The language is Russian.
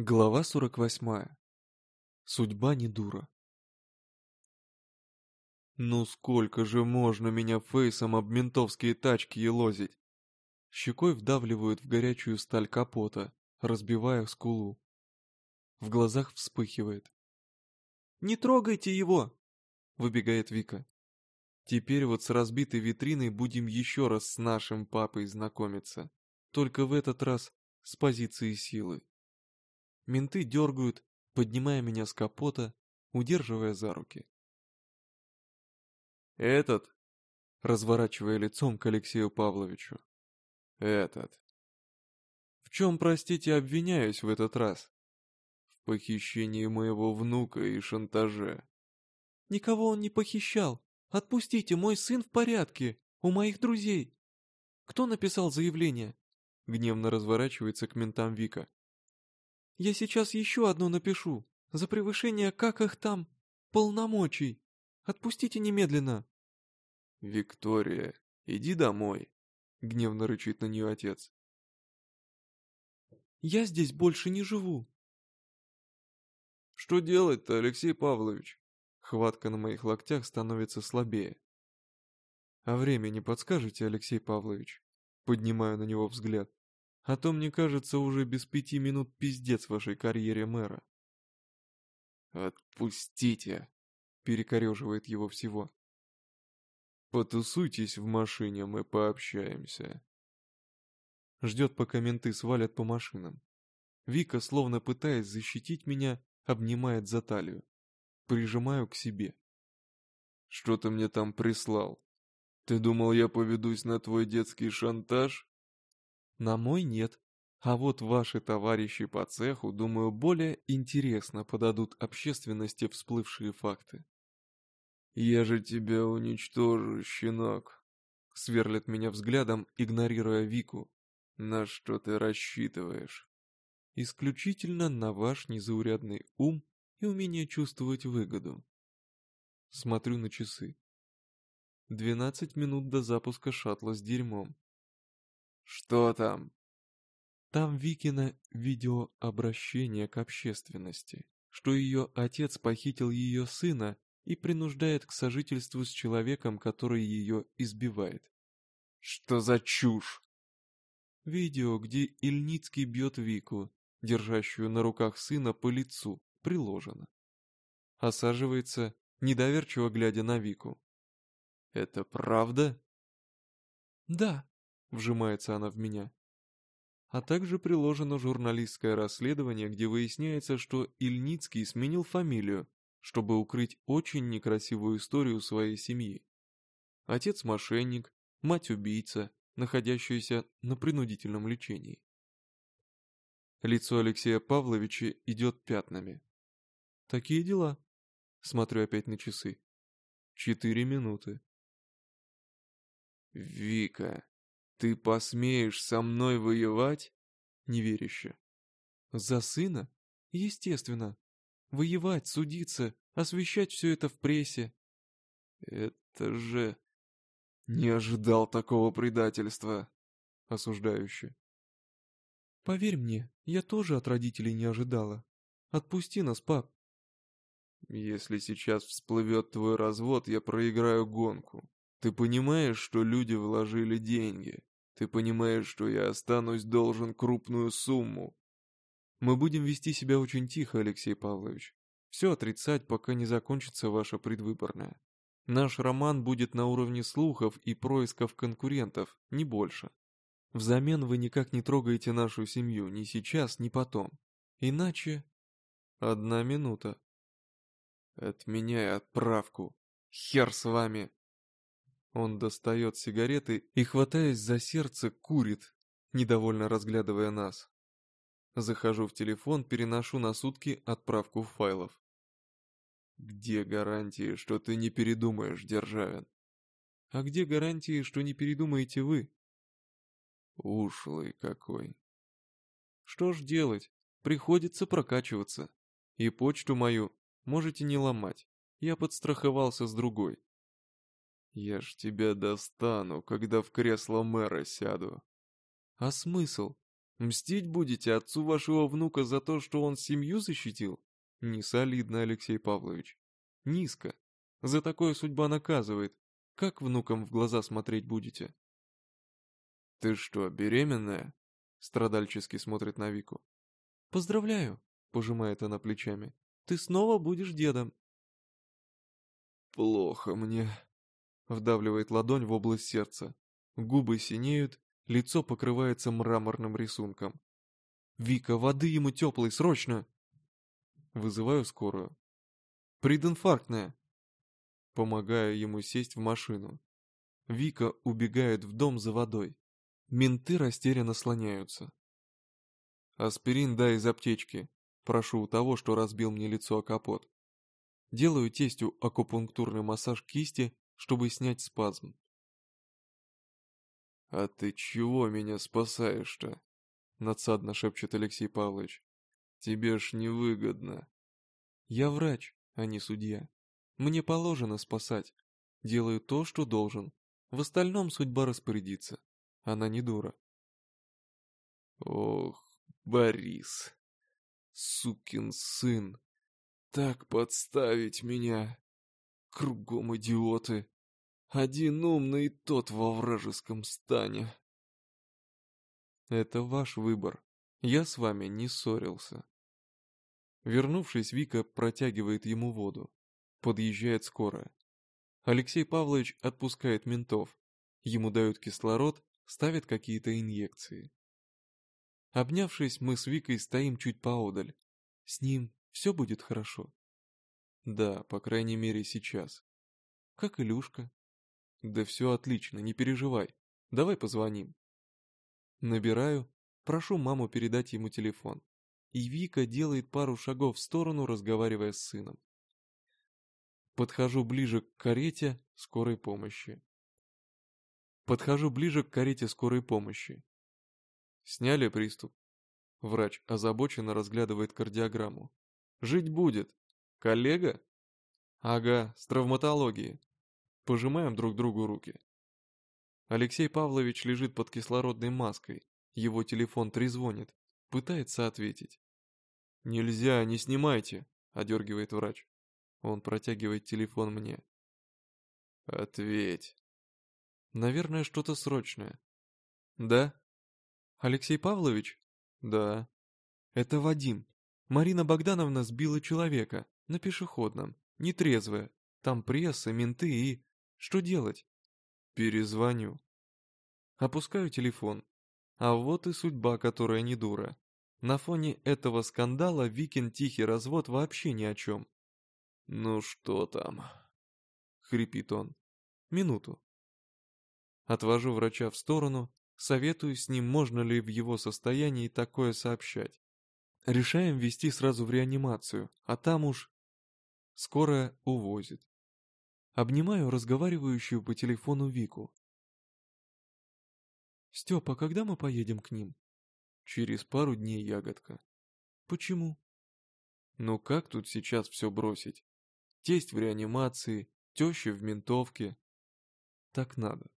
Глава 48. Судьба не дура. Ну сколько же можно меня фейсом об ментовские тачки елозить? Щекой вдавливают в горячую сталь капота, разбивая скулу. В глазах вспыхивает. «Не трогайте его!» — выбегает Вика. Теперь вот с разбитой витриной будем еще раз с нашим папой знакомиться. Только в этот раз с позиции силы. Менты дергают, поднимая меня с капота, удерживая за руки. «Этот?» — разворачивая лицом к Алексею Павловичу. «Этот». «В чем, простите, обвиняюсь в этот раз?» «В похищении моего внука и шантаже». «Никого он не похищал. Отпустите, мой сын в порядке, у моих друзей». «Кто написал заявление?» Гневно разворачивается к ментам Вика. Я сейчас еще одно напишу. За превышение, как их там, полномочий. Отпустите немедленно. Виктория, иди домой. Гневно рычит на нее отец. Я здесь больше не живу. Что делать-то, Алексей Павлович? Хватка на моих локтях становится слабее. А время не подскажете, Алексей Павлович? Поднимаю на него взгляд. А то, мне кажется, уже без пяти минут пиздец в вашей карьере мэра. «Отпустите!» — перекореживает его всего. «Потусуйтесь в машине, мы пообщаемся». Ждет, пока менты свалят по машинам. Вика, словно пытаясь защитить меня, обнимает за талию. Прижимаю к себе. «Что ты мне там прислал? Ты думал, я поведусь на твой детский шантаж?» На мой нет. А вот ваши товарищи по цеху, думаю, более интересно подадут общественности всплывшие факты. «Я же тебя уничтожу, щенок!» Сверлит меня взглядом, игнорируя Вику. «На что ты рассчитываешь?» «Исключительно на ваш незаурядный ум и умение чувствовать выгоду». Смотрю на часы. Двенадцать минут до запуска шаттла с дерьмом. «Что там?» Там Викина видеообращение к общественности, что ее отец похитил ее сына и принуждает к сожительству с человеком, который ее избивает. «Что за чушь?» Видео, где Ильницкий бьет Вику, держащую на руках сына по лицу, приложено. Осаживается, недоверчиво глядя на Вику. «Это правда?» «Да», Вжимается она в меня. А также приложено журналистское расследование, где выясняется, что Ильницкий сменил фамилию, чтобы укрыть очень некрасивую историю своей семьи. Отец мошенник, мать убийца, находящаяся на принудительном лечении. Лицо Алексея Павловича идет пятнами. Такие дела. Смотрю опять на часы. Четыре минуты. Вика. «Ты посмеешь со мной воевать?» Неверяще. «За сына? Естественно. Воевать, судиться, освещать все это в прессе». «Это же...» «Не ожидал такого предательства!» Осуждающе. «Поверь мне, я тоже от родителей не ожидала. Отпусти нас, пап». «Если сейчас всплывет твой развод, я проиграю гонку. Ты понимаешь, что люди вложили деньги?» Ты понимаешь, что я останусь должен крупную сумму. Мы будем вести себя очень тихо, Алексей Павлович. Все отрицать, пока не закончится ваша предвыборная. Наш роман будет на уровне слухов и происков конкурентов, не больше. Взамен вы никак не трогаете нашу семью ни сейчас, ни потом. Иначе... Одна минута. Отменяй отправку. Хер с вами. Он достает сигареты и, хватаясь за сердце, курит, недовольно разглядывая нас. Захожу в телефон, переношу на сутки отправку файлов. Где гарантии, что ты не передумаешь, Державин? А где гарантии, что не передумаете вы? Ушлый какой. Что ж делать? Приходится прокачиваться. И почту мою можете не ломать. Я подстраховался с другой. Я ж тебя достану, когда в кресло мэра сяду. А смысл? Мстить будете отцу вашего внука за то, что он семью защитил? Не солидно, Алексей Павлович. Низко. За такое судьба наказывает. Как внукам в глаза смотреть будете? Ты что, беременная? Страдальчески смотрит на Вику. Поздравляю, пожимает она плечами. Ты снова будешь дедом. Плохо мне. Вдавливает ладонь в область сердца. Губы синеют, лицо покрывается мраморным рисунком. «Вика, воды ему теплой, срочно!» Вызываю скорую. «Прединфарктная!» Помогаю ему сесть в машину. Вика убегает в дом за водой. Менты растерянно слоняются. «Аспирин дай из аптечки», прошу у того, что разбил мне лицо о капот. Делаю тестю акупунктурный массаж кисти, чтобы снять спазм. «А ты чего меня спасаешь-то?» — надсадно шепчет Алексей Павлович. «Тебе ж невыгодно». «Я врач, а не судья. Мне положено спасать. Делаю то, что должен. В остальном судьба распорядится. Она не дура». «Ох, Борис, сукин сын, так подставить меня. Кругом идиоты». Один умный тот во вражеском стане. Это ваш выбор. Я с вами не ссорился. Вернувшись, Вика протягивает ему воду. Подъезжает скорая. Алексей Павлович отпускает ментов. Ему дают кислород, ставят какие-то инъекции. Обнявшись, мы с Викой стоим чуть поодаль. С ним все будет хорошо. Да, по крайней мере сейчас. Как Илюшка. Да все отлично, не переживай. Давай позвоним. Набираю, прошу маму передать ему телефон. И Вика делает пару шагов в сторону, разговаривая с сыном. Подхожу ближе к карете скорой помощи. Подхожу ближе к карете скорой помощи. Сняли приступ. Врач озабоченно разглядывает кардиограмму. Жить будет. Коллега? Ага, с травматологии. Пожимаем друг другу руки. Алексей Павлович лежит под кислородной маской. Его телефон трезвонит. Пытается ответить. «Нельзя, не снимайте», — одергивает врач. Он протягивает телефон мне. «Ответь». «Наверное, что-то срочное». «Да?» «Алексей Павлович?» «Да». «Это Вадим. Марина Богдановна сбила человека. На пешеходном. Нетрезвая. Там пресса, менты и...» Что делать? Перезвоню. Опускаю телефон. А вот и судьба, которая не дура. На фоне этого скандала Викин тихий развод вообще ни о чем. «Ну что там?» — хрипит он. «Минуту». Отвожу врача в сторону, советую с ним, можно ли в его состоянии такое сообщать. Решаем вести сразу в реанимацию, а там уж... Скорая увозит. Обнимаю разговаривающую по телефону Вику. «Степа, когда мы поедем к ним?» «Через пару дней, ягодка». «Почему?» «Ну как тут сейчас все бросить? Тесть в реанимации, теща в ментовке. Так надо».